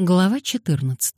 Глава 14.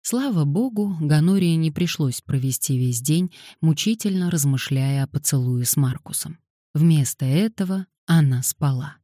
Слава богу, Ганории не пришлось провести весь день, мучительно размышляя о поцелуе с Маркусом. Вместо этого она спала.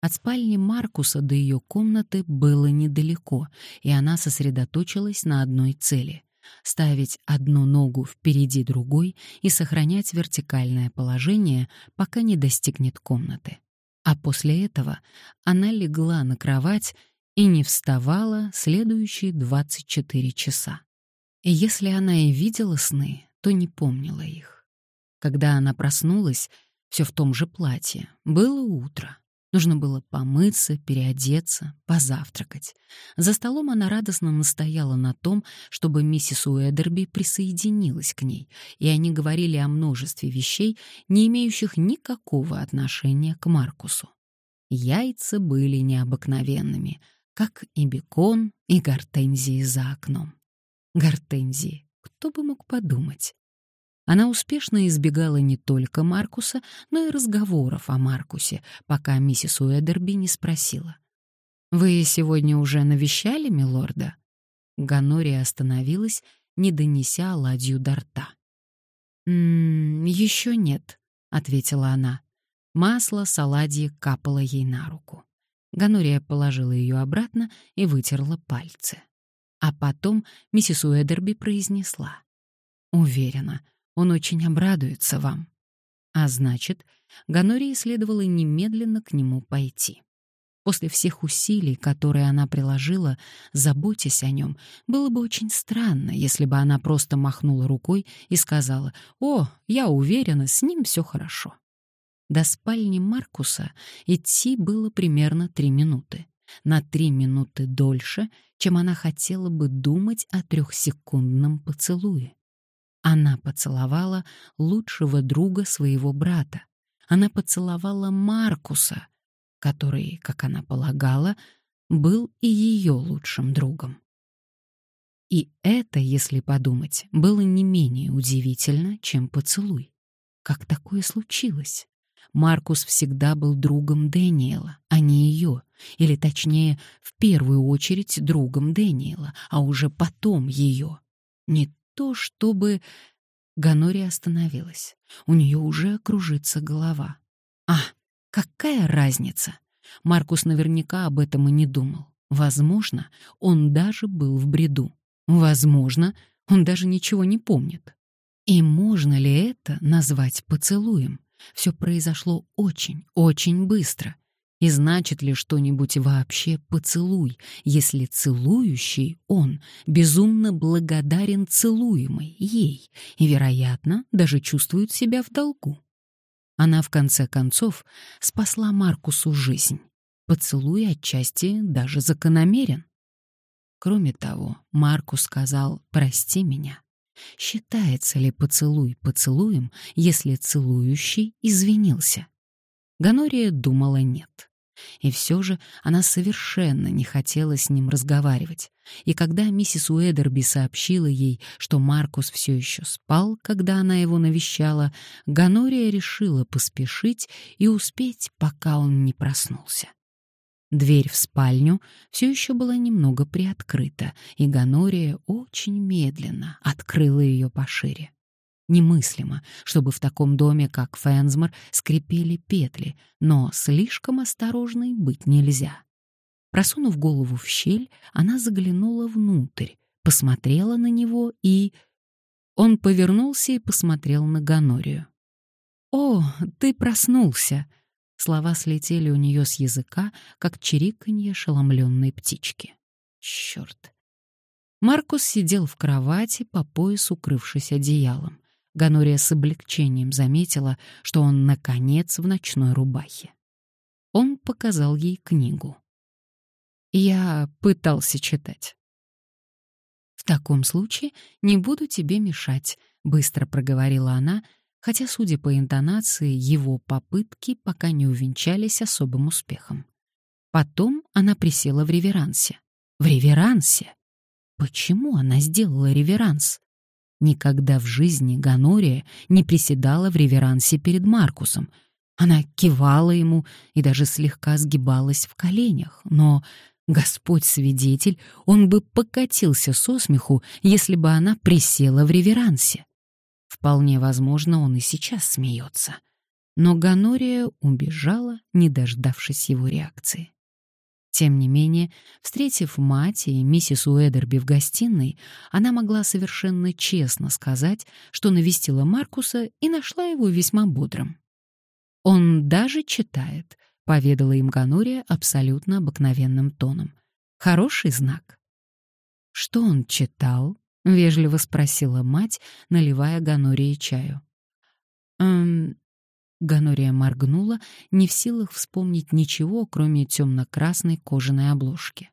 От спальни Маркуса до ее комнаты было недалеко, и она сосредоточилась на одной цели — ставить одну ногу впереди другой и сохранять вертикальное положение, пока не достигнет комнаты. А после этого она легла на кровать и не вставала следующие 24 часа. И если она и видела сны, то не помнила их. Когда она проснулась, все в том же платье, было утро. Нужно было помыться, переодеться, позавтракать. За столом она радостно настояла на том, чтобы миссис Уэдерби присоединилась к ней, и они говорили о множестве вещей, не имеющих никакого отношения к Маркусу. Яйца были необыкновенными — как и бекон, и гортензии за окном. Гортензии, кто бы мог подумать. Она успешно избегала не только Маркуса, но и разговоров о Маркусе, пока миссис Уэдерби не спросила. «Вы сегодня уже навещали милорда?» Ганория остановилась, не донеся оладью до рта. «М -м, «Еще нет», — ответила она. Масло с оладьи капало ей на руку. Ганория положила ее обратно и вытерла пальцы. А потом миссис Уэдерби произнесла. «Уверена, он очень обрадуется вам». А значит, Ганории следовало немедленно к нему пойти. После всех усилий, которые она приложила, заботясь о нем, было бы очень странно, если бы она просто махнула рукой и сказала «О, я уверена, с ним все хорошо». До спальни Маркуса идти было примерно три минуты. На три минуты дольше, чем она хотела бы думать о трехсекундном поцелуе. Она поцеловала лучшего друга своего брата. Она поцеловала Маркуса, который, как она полагала, был и ее лучшим другом. И это, если подумать, было не менее удивительно, чем поцелуй. Как такое случилось? Маркус всегда был другом Дэниела, а не ее, или точнее, в первую очередь другом Дэниела, а уже потом ее. Не то чтобы... Ганори остановилась. У нее уже кружится голова. А, какая разница? Маркус наверняка об этом и не думал. Возможно, он даже был в бреду. Возможно, он даже ничего не помнит. И можно ли это назвать поцелуем? Все произошло очень, очень быстро. И значит ли что-нибудь вообще поцелуй, если целующий он безумно благодарен целуемой ей и, вероятно, даже чувствует себя в долгу? Она, в конце концов, спасла Маркусу жизнь. Поцелуй отчасти даже закономерен. Кроме того, Маркус сказал «прости меня». Считается ли поцелуй поцелуем, если целующий извинился? Ганория думала нет. И все же она совершенно не хотела с ним разговаривать. И когда миссис Уэдерби сообщила ей, что Маркус все еще спал, когда она его навещала, Ганория решила поспешить и успеть, пока он не проснулся. Дверь в спальню все еще была немного приоткрыта, и Ганория очень медленно открыла ее пошире. Немыслимо, чтобы в таком доме, как Фенсмор, скрипели петли, но слишком осторожной быть нельзя. Просунув голову в щель, она заглянула внутрь, посмотрела на него и... Он повернулся и посмотрел на Ганорию. «О, ты проснулся!» Слова слетели у нее с языка, как чириканье ошеломленной птички. Черт! Маркус сидел в кровати, по пояс укрывшись одеялом. Ганория с облегчением заметила, что он, наконец, в ночной рубахе. Он показал ей книгу. «Я пытался читать». «В таком случае не буду тебе мешать», — быстро проговорила она, хотя, судя по интонации, его попытки пока не увенчались особым успехом. Потом она присела в реверансе. В реверансе! Почему она сделала реверанс? Никогда в жизни Ганория не приседала в реверансе перед Маркусом. Она кивала ему и даже слегка сгибалась в коленях, но Господь свидетель, он бы покатился со смеху, если бы она присела в реверансе. Вполне возможно, он и сейчас смеется. Но Ганория убежала, не дождавшись его реакции. Тем не менее, встретив мать и миссис Уэдерби в гостиной, она могла совершенно честно сказать, что навестила Маркуса и нашла его весьма бодрым. «Он даже читает», — поведала им Ганория абсолютно обыкновенным тоном. «Хороший знак». «Что он читал?» — вежливо спросила мать, наливая Ганории чаю. «Эм, Ганория моргнула, не в силах вспомнить ничего, кроме темно-красной кожаной обложки.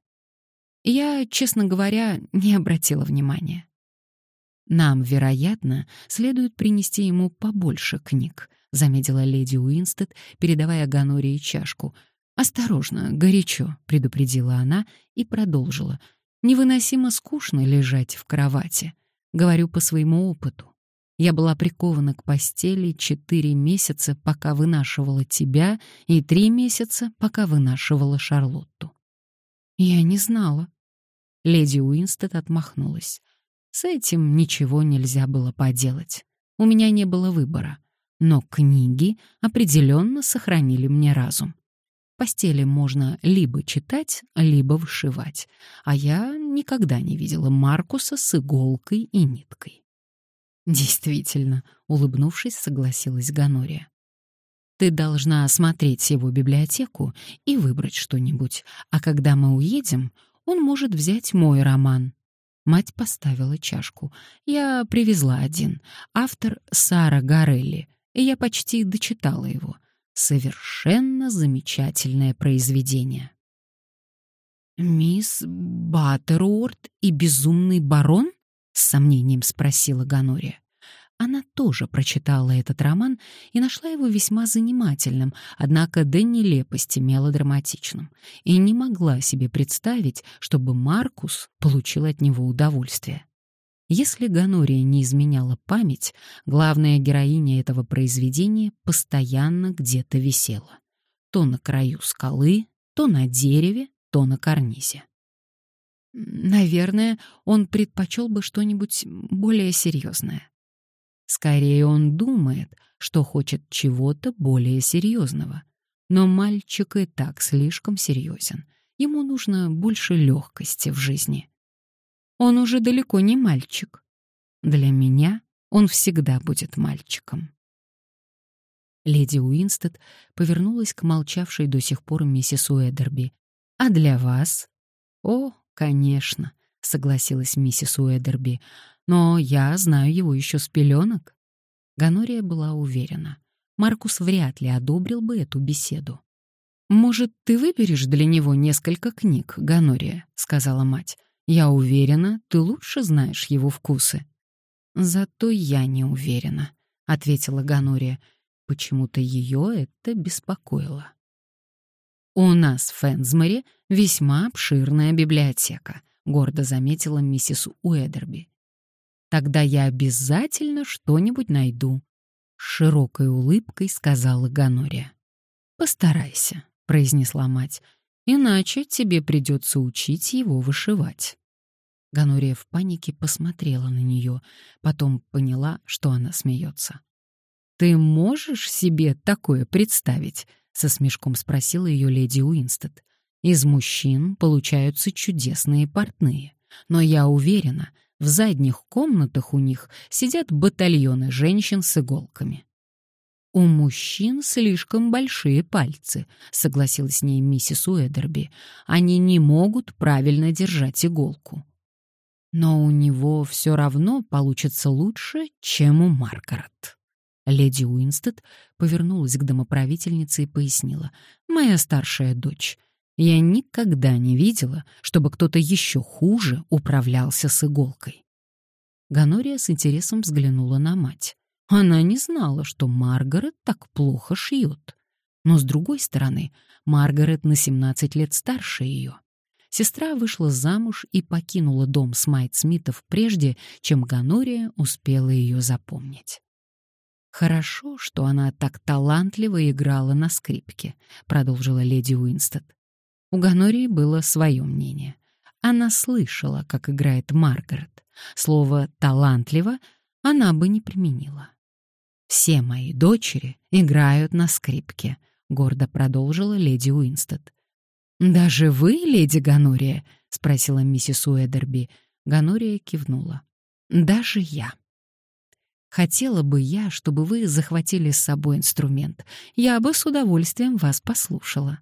Я, честно говоря, не обратила внимания. Нам, вероятно, следует принести ему побольше книг, заметила леди Уинстед, передавая Ганории чашку. Осторожно, горячо, предупредила она и продолжила. Невыносимо скучно лежать в кровати. Говорю по своему опыту. Я была прикована к постели четыре месяца, пока вынашивала тебя, и три месяца, пока вынашивала Шарлотту. Я не знала. Леди Уинстед отмахнулась. С этим ничего нельзя было поделать. У меня не было выбора. Но книги определенно сохранили мне разум. Постели можно либо читать, либо вышивать, а я никогда не видела Маркуса с иголкой и ниткой. Действительно, улыбнувшись, согласилась Ганория. Ты должна осмотреть его библиотеку и выбрать что-нибудь, а когда мы уедем, он может взять мой роман. Мать поставила чашку. Я привезла один. Автор Сара Гарелли, и я почти дочитала его. Совершенно замечательное произведение. «Мисс Баттеруорт и безумный барон?» — с сомнением спросила Ганория. Она тоже прочитала этот роман и нашла его весьма занимательным, однако до нелепости мелодраматичным, и не могла себе представить, чтобы Маркус получил от него удовольствие. Если Ганория не изменяла память, главная героиня этого произведения постоянно где-то висела. То на краю скалы, то на дереве, то на карнизе. Наверное, он предпочел бы что-нибудь более серьезное. Скорее он думает, что хочет чего-то более серьезного. Но мальчик и так слишком серьезен. Ему нужно больше легкости в жизни. Он уже далеко не мальчик. Для меня он всегда будет мальчиком. Леди Уинстед повернулась к молчавшей до сих пор миссис Уэдерби. «А для вас?» «О, конечно», — согласилась миссис Уэдерби, «но я знаю его еще с пеленок». Ганория была уверена. Маркус вряд ли одобрил бы эту беседу. «Может, ты выберешь для него несколько книг, Ганория?» — сказала мать. «Я уверена, ты лучше знаешь его вкусы». «Зато я не уверена», — ответила Ганория. Почему-то ее это беспокоило. «У нас в Фэнсморе весьма обширная библиотека», — гордо заметила миссис Уэдерби. «Тогда я обязательно что-нибудь найду», — с широкой улыбкой сказала Ганория. «Постарайся», — произнесла мать, — «иначе тебе придется учить его вышивать». Ганория в панике посмотрела на нее, потом поняла, что она смеется. «Ты можешь себе такое представить?» — со смешком спросила ее леди Уинстед. «Из мужчин получаются чудесные портные, но я уверена, в задних комнатах у них сидят батальоны женщин с иголками». «У мужчин слишком большие пальцы», — согласилась с ней миссис Уэдерби. «Они не могут правильно держать иголку». «Но у него все равно получится лучше, чем у Маргарет». Леди Уинстед повернулась к домоправительнице и пояснила. «Моя старшая дочь. Я никогда не видела, чтобы кто-то еще хуже управлялся с иголкой». Ганория с интересом взглянула на мать. Она не знала, что Маргарет так плохо шьет. Но, с другой стороны, Маргарет на 17 лет старше ее. Сестра вышла замуж и покинула дом Смайт-Смитов прежде, чем Ганория успела ее запомнить. Хорошо, что она так талантливо играла на скрипке, продолжила леди Уинстед. У Ганории было свое мнение. Она слышала, как играет Маргарет. Слово «талантливо» она бы не применила. «Все мои дочери играют на скрипке», — гордо продолжила леди Уинстед. «Даже вы, леди Ганория?» — спросила миссис Уэдерби. Ганория кивнула. «Даже я». «Хотела бы я, чтобы вы захватили с собой инструмент. Я бы с удовольствием вас послушала».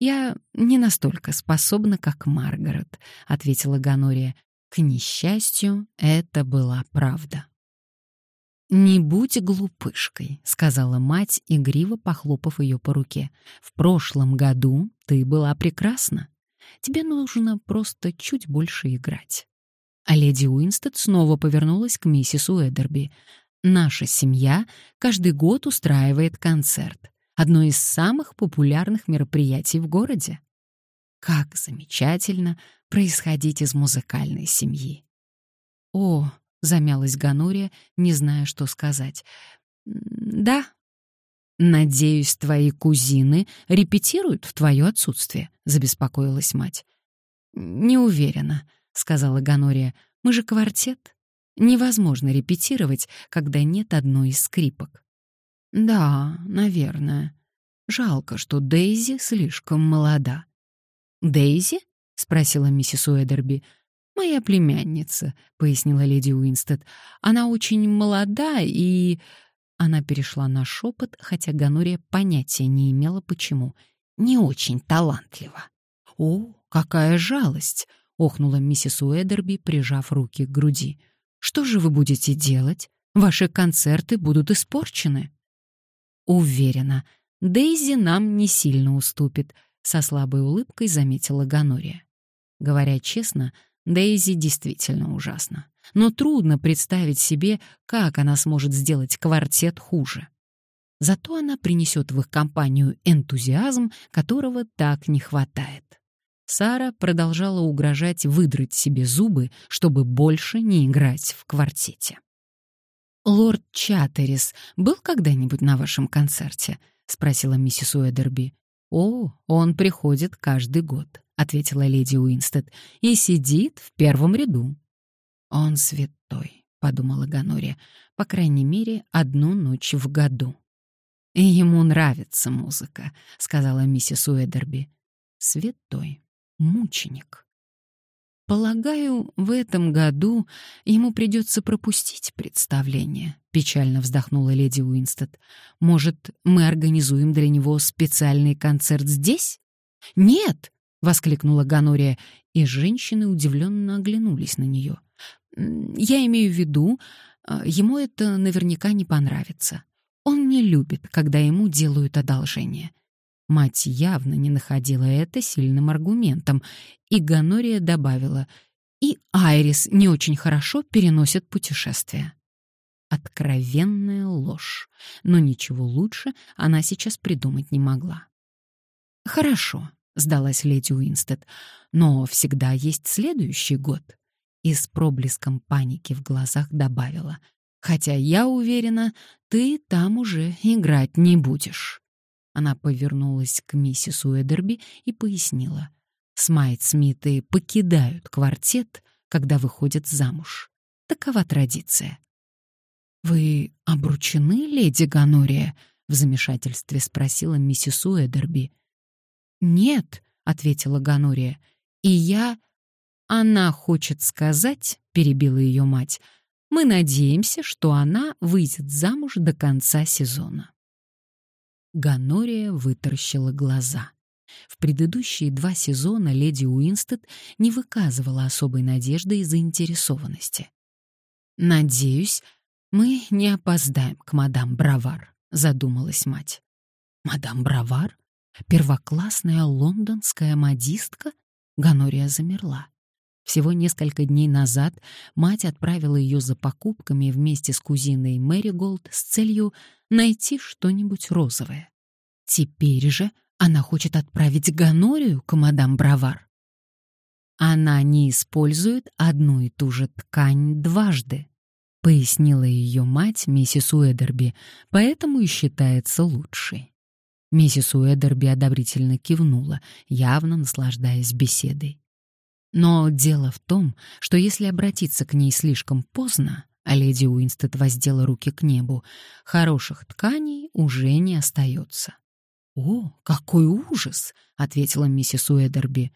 «Я не настолько способна, как Маргарет», — ответила Ганория. К несчастью, это была правда. «Не будь глупышкой», — сказала мать, игриво похлопав ее по руке. «В прошлом году ты была прекрасна. Тебе нужно просто чуть больше играть». А леди Уинстед снова повернулась к миссис Уэдерби. «Наша семья каждый год устраивает концерт одно из самых популярных мероприятий в городе. Как замечательно происходить из музыкальной семьи. О, замялась Ганория, не зная, что сказать. Да. Надеюсь, твои кузины репетируют в твое отсутствие, забеспокоилась мать. Не уверена, сказала Ганория. Мы же квартет. Невозможно репетировать, когда нет одной из скрипок. Да, наверное. Жалко, что Дейзи слишком молода. Дейзи? спросила миссис Уэдерби. Моя племянница, пояснила леди Уинстед. Она очень молода и она перешла на шепот, хотя Ганория понятия не имела почему. Не очень талантлива. О, какая жалость, охнула миссис Уэдерби, прижав руки к груди. Что же вы будете делать? Ваши концерты будут испорчены. Уверена, Дейзи нам не сильно уступит, со слабой улыбкой заметила Ганория. Говоря честно, Дейзи действительно ужасна. Но трудно представить себе, как она сможет сделать квартет хуже. Зато она принесет в их компанию энтузиазм, которого так не хватает. Сара продолжала угрожать выдрать себе зубы, чтобы больше не играть в квартете. «Лорд Чаттерис был когда-нибудь на вашем концерте?» — спросила миссис Уэдерби. «О, он приходит каждый год», — ответила леди Уинстед, — «и сидит в первом ряду». «Он святой», — подумала Ганория, — «по крайней мере, одну ночь в году». «И ему нравится музыка», — сказала миссис Уэдерби. «Святой, мученик». Полагаю, в этом году ему придется пропустить представление, печально вздохнула леди Уинстед. Может, мы организуем для него специальный концерт здесь? Нет, воскликнула Ганория, и женщины удивленно оглянулись на нее. Я имею в виду, а, ему это наверняка не понравится. Он не любит, когда ему делают одолжение. Мать явно не находила это сильным аргументом, и Ганория добавила, и Айрис не очень хорошо переносит путешествия. Откровенная ложь, но ничего лучше она сейчас придумать не могла. «Хорошо», — сдалась леди Уинстед, — «но всегда есть следующий год». И с проблеском паники в глазах добавила, «Хотя я уверена, ты там уже играть не будешь». Она повернулась к миссис Уэдерби и пояснила. Смайт Смиты покидают квартет, когда выходят замуж. Такова традиция. «Вы обручены, леди Ганория?» — в замешательстве спросила миссис Уэдерби. «Нет», — ответила Ганория, — «и я...» «Она хочет сказать», — перебила ее мать, — «мы надеемся, что она выйдет замуж до конца сезона». Гонория вытаращила глаза. В предыдущие два сезона леди Уинстед не выказывала особой надежды и заинтересованности. «Надеюсь, мы не опоздаем к мадам Бравар», — задумалась мать. «Мадам Бравар? Первоклассная лондонская модистка?» Гонория замерла. Всего несколько дней назад мать отправила ее за покупками вместе с кузиной Мэри Голд с целью найти что-нибудь розовое. Теперь же она хочет отправить Ганорию к мадам Бравар. Она не использует одну и ту же ткань дважды, пояснила ее мать, миссис Уэдерби, поэтому и считается лучшей. Миссис Уэдерби одобрительно кивнула, явно наслаждаясь беседой. Но дело в том, что если обратиться к ней слишком поздно, а леди Уинстед воздела руки к небу, хороших тканей уже не остается. «О, какой ужас!» — ответила миссис Уэдерби.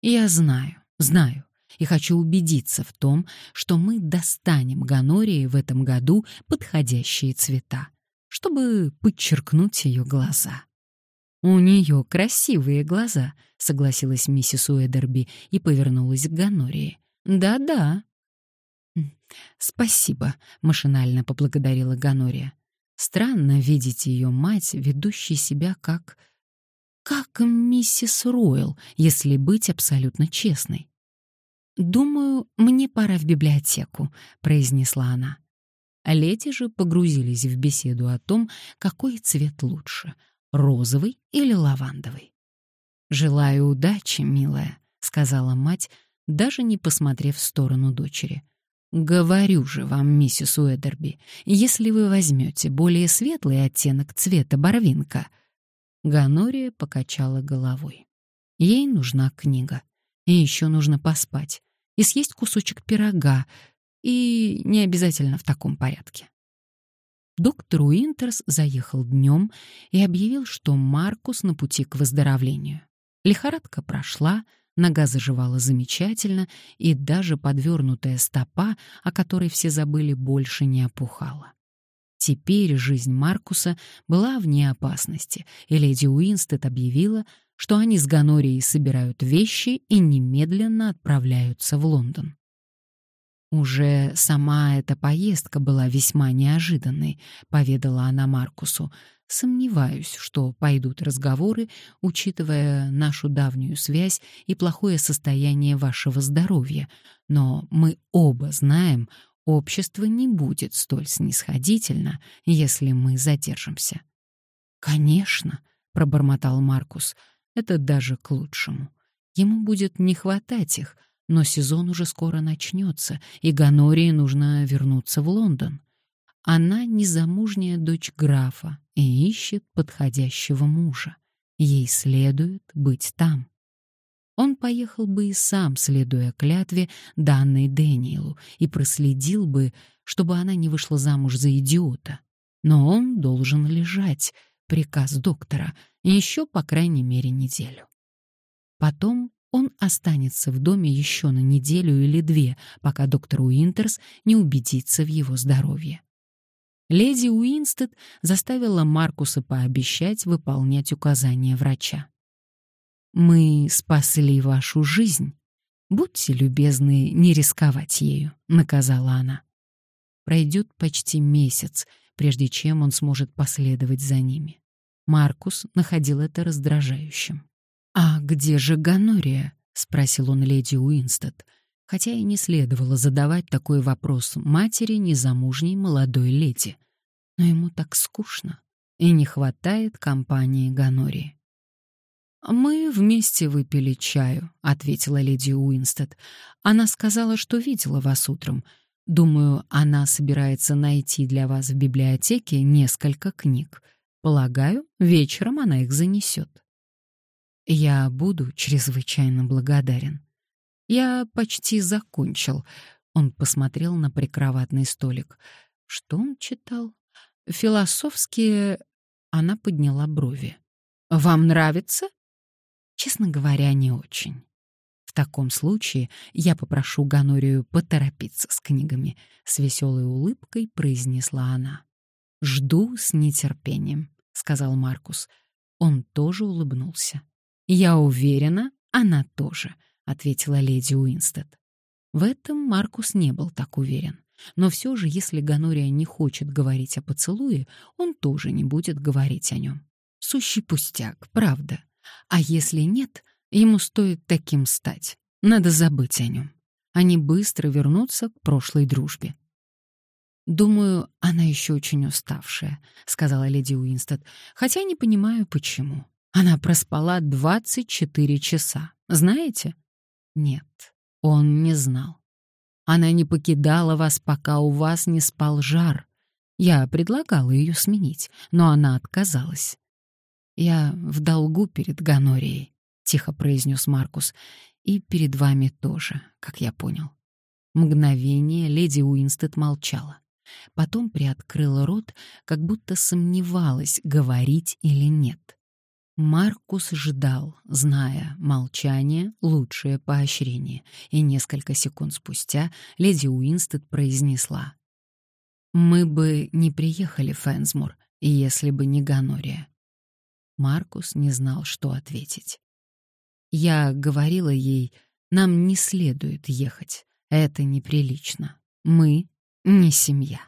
«Я знаю, знаю, и хочу убедиться в том, что мы достанем Ганории в этом году подходящие цвета, чтобы подчеркнуть ее глаза». «У нее красивые глаза», — согласилась миссис Уэдерби и повернулась к Ганории. «Да-да». «Спасибо», — машинально поблагодарила Ганория. Странно видеть ее мать, ведущей себя как... как миссис Ройл, если быть абсолютно честной. «Думаю, мне пора в библиотеку», — произнесла она. Леди же погрузились в беседу о том, какой цвет лучше розовый или лавандовый. «Желаю удачи, милая», — сказала мать, даже не посмотрев в сторону дочери. «Говорю же вам, миссис Уэдерби, если вы возьмете более светлый оттенок цвета барвинка...» Ганория покачала головой. Ей нужна книга. И еще нужно поспать. И съесть кусочек пирога. И не обязательно в таком порядке. Доктор Уинтерс заехал днем и объявил, что Маркус на пути к выздоровлению. Лихорадка прошла, нога заживала замечательно, и даже подвернутая стопа, о которой все забыли, больше не опухала. Теперь жизнь Маркуса была вне опасности, и леди Уинстед объявила, что они с Ганорией собирают вещи и немедленно отправляются в Лондон. Уже сама эта поездка была весьма неожиданной, поведала она Маркусу. Сомневаюсь, что пойдут разговоры, учитывая нашу давнюю связь и плохое состояние вашего здоровья, но мы оба знаем, общество не будет столь снисходительно, если мы задержимся. Конечно, пробормотал Маркус. Это даже к лучшему. Ему будет не хватать их, но сезон уже скоро начнется, и Ганории нужно вернуться в Лондон. Она незамужняя дочь графа и ищет подходящего мужа. Ей следует быть там. Он поехал бы и сам, следуя клятве, данной Дэниелу, и проследил бы, чтобы она не вышла замуж за идиота. Но он должен лежать, приказ доктора, еще, по крайней мере, неделю. Потом он останется в доме еще на неделю или две, пока доктор Уинтерс не убедится в его здоровье. Леди Уинстед заставила Маркуса пообещать выполнять указания врача. «Мы спасли вашу жизнь. Будьте любезны не рисковать ею», — наказала она. Пройдет почти месяц, прежде чем он сможет последовать за ними. Маркус находил это раздражающим. «А где же Ганория?» — спросил он леди Уинстед, хотя и не следовало задавать такой вопрос матери незамужней молодой леди. Но ему так скучно, и не хватает компании Ганории. «Мы вместе выпили чаю», — ответила леди Уинстед. «Она сказала, что видела вас утром. Думаю, она собирается найти для вас в библиотеке несколько книг. Полагаю, вечером она их занесет». Я буду чрезвычайно благодарен. Я почти закончил. Он посмотрел на прикроватный столик. Что он читал? Философские... Она подняла брови. Вам нравится? Честно говоря, не очень. В таком случае я попрошу Ганорию поторопиться с книгами, с веселой улыбкой произнесла она. Жду с нетерпением, сказал Маркус. Он тоже улыбнулся. «Я уверена, она тоже», — ответила леди Уинстед. В этом Маркус не был так уверен. Но все же, если Ганория не хочет говорить о поцелуе, он тоже не будет говорить о нем. Сущий пустяк, правда. А если нет, ему стоит таким стать. Надо забыть о нем. Они быстро вернутся к прошлой дружбе. «Думаю, она еще очень уставшая», — сказала леди Уинстед, «хотя не понимаю, почему. Она проспала 24 часа. Знаете? Нет, он не знал. Она не покидала вас, пока у вас не спал жар. Я предлагала ее сменить, но она отказалась. «Я в долгу перед Ганорией», — тихо произнес Маркус, «и перед вами тоже, как я понял». Мгновение леди Уинстед молчала. Потом приоткрыла рот, как будто сомневалась, говорить или нет. Маркус ждал, зная, молчание — лучшее поощрение, и несколько секунд спустя леди Уинстед произнесла. «Мы бы не приехали Фэнсмур, если бы не Ганория». Маркус не знал, что ответить. Я говорила ей, нам не следует ехать, это неприлично. Мы не семья.